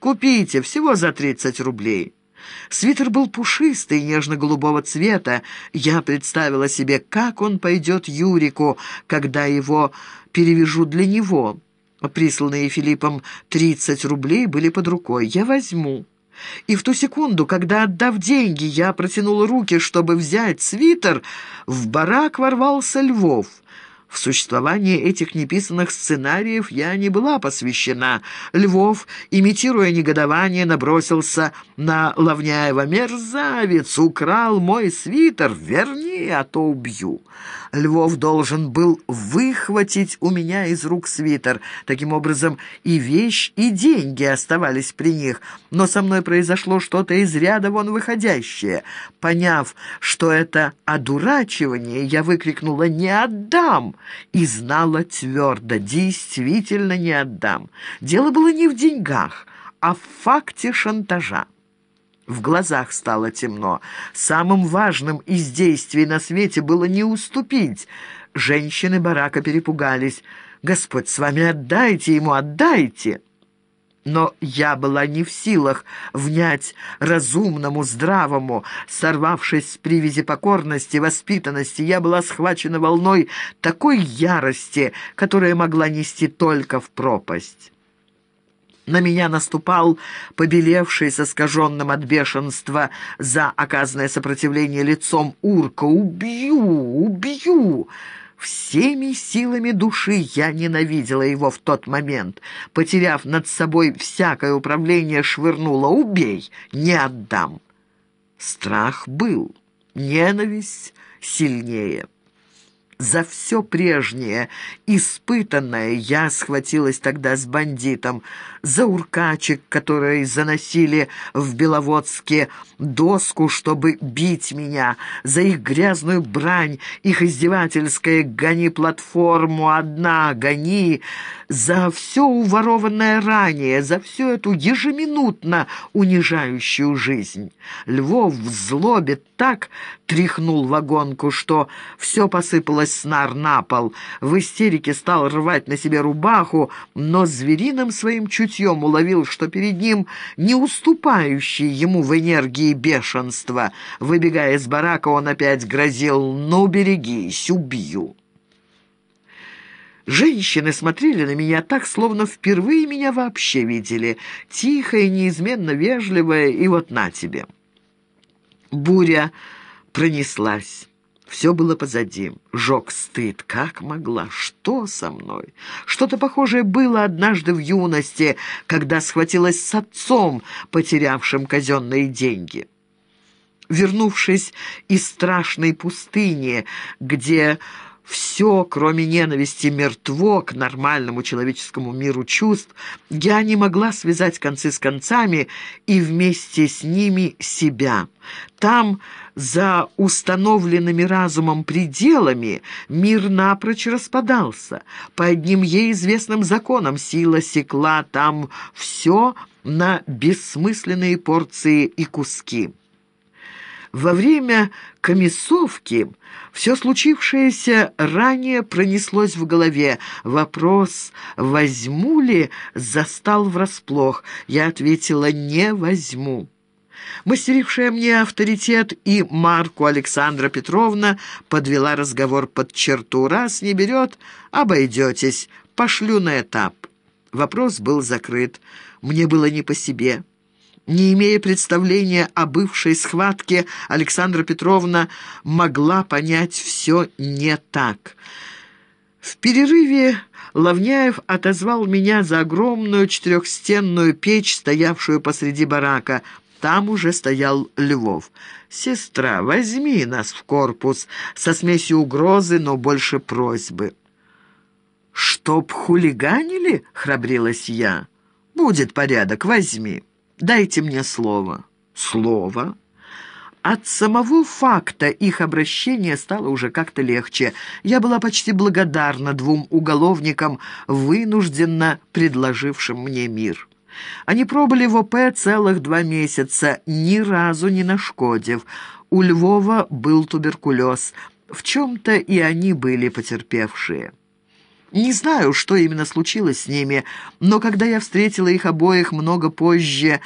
Купите, всего за тридцать рублей». Свитер был пушистый, нежно-голубого цвета. Я представила себе, как он пойдет Юрику, когда его перевяжу для него. Присланные Филиппом тридцать рублей были под рукой. Я возьму. И в ту секунду, когда, отдав деньги, я протянула руки, чтобы взять свитер, в барак ворвался Львов — в существование этих неписанных сценариев я не была посвящена. Львов, имитируя негодование, набросился на Лавняева. «Мерзавец! Украл мой свитер! Верни, а то убью!» Львов должен был выхватить у меня из рук свитер. Таким образом, и вещь, и деньги оставались при них. Но со мной произошло что-то из ряда вон выходящее. Поняв, что это одурачивание, я выкрикнула «Не отдам!» И знала твердо, действительно не отдам. Дело было не в деньгах, а в факте шантажа. В глазах стало темно. Самым важным из действий на свете было не уступить. Женщины барака перепугались. «Господь, с вами отдайте ему, отдайте!» Но я была не в силах внять разумному, здравому, сорвавшись с привязи покорности, воспитанности, я была схвачена волной такой ярости, которая могла нести только в пропасть. На меня наступал побелевший с искаженным от бешенства за оказанное сопротивление лицом урка. «Убью! Убью!» Всеми силами души я ненавидела его в тот момент. Потеряв над собой всякое управление, швырнула «Убей! Не отдам!» Страх был, ненависть сильнее. За все прежнее, испытанное, я схватилась тогда с бандитом, за уркачек, которые заносили в Беловодске. Доску, чтобы бить меня, за их грязную брань, их издевательское «гони платформу, одна, гони», за все уворованное ранее, за всю эту ежеминутно унижающую жизнь. Львов в злобе так тряхнул вагонку, что все посыпалось с нар на пол. В истерике стал рвать на себе рубаху, но звериным своим чутьем уловил, что перед ним не уступающий ему в энергии бешенства. Выбегая из барака, он опять грозил «Ну, берегись, убью». Женщины смотрели на меня так, словно впервые меня вообще видели. Тихая, неизменно вежливая, и вот на тебе. Буря пронеслась. Все было позади. Жег стыд. Как могла? Что со мной? Что-то похожее было однажды в юности, когда схватилась с отцом, потерявшим казенные деньги. Вернувшись из страшной пустыни, где все, кроме ненависти, мертво к нормальному человеческому миру чувств, я не могла связать концы с концами и вместе с ними себя. Там, за установленными разумом пределами, мир напрочь распадался. По одним ей известным законам сила секла там все на бессмысленные порции и куски. Во время комиссовки все случившееся ранее пронеслось в голове. Вопрос «возьму ли?» застал врасплох. Я ответила «не возьму». Мастерившая мне авторитет и Марку Александра Петровна подвела разговор под черту. «Раз не берет, обойдетесь, пошлю на этап». Вопрос был закрыт. Мне было не по себе. Не имея представления о бывшей схватке, Александра Петровна могла понять все не так. В перерыве Лавняев отозвал меня за огромную четырехстенную печь, стоявшую посреди барака. Там уже стоял Львов. «Сестра, возьми нас в корпус», со смесью угрозы, но больше просьбы. «Чтоб хулиганили?» — храбрилась я. «Будет порядок, возьми». Дайте мне слово». «Слово?» От самого факта их обращения стало уже как-то легче. Я была почти благодарна двум уголовникам, вынужденно предложившим мне мир. Они пробыли в ОП целых два месяца, ни разу не нашкодив. У Львова был туберкулез. В чем-то и они были потерпевшие. Не знаю, что именно случилось с ними, но когда я встретила их обоих много позже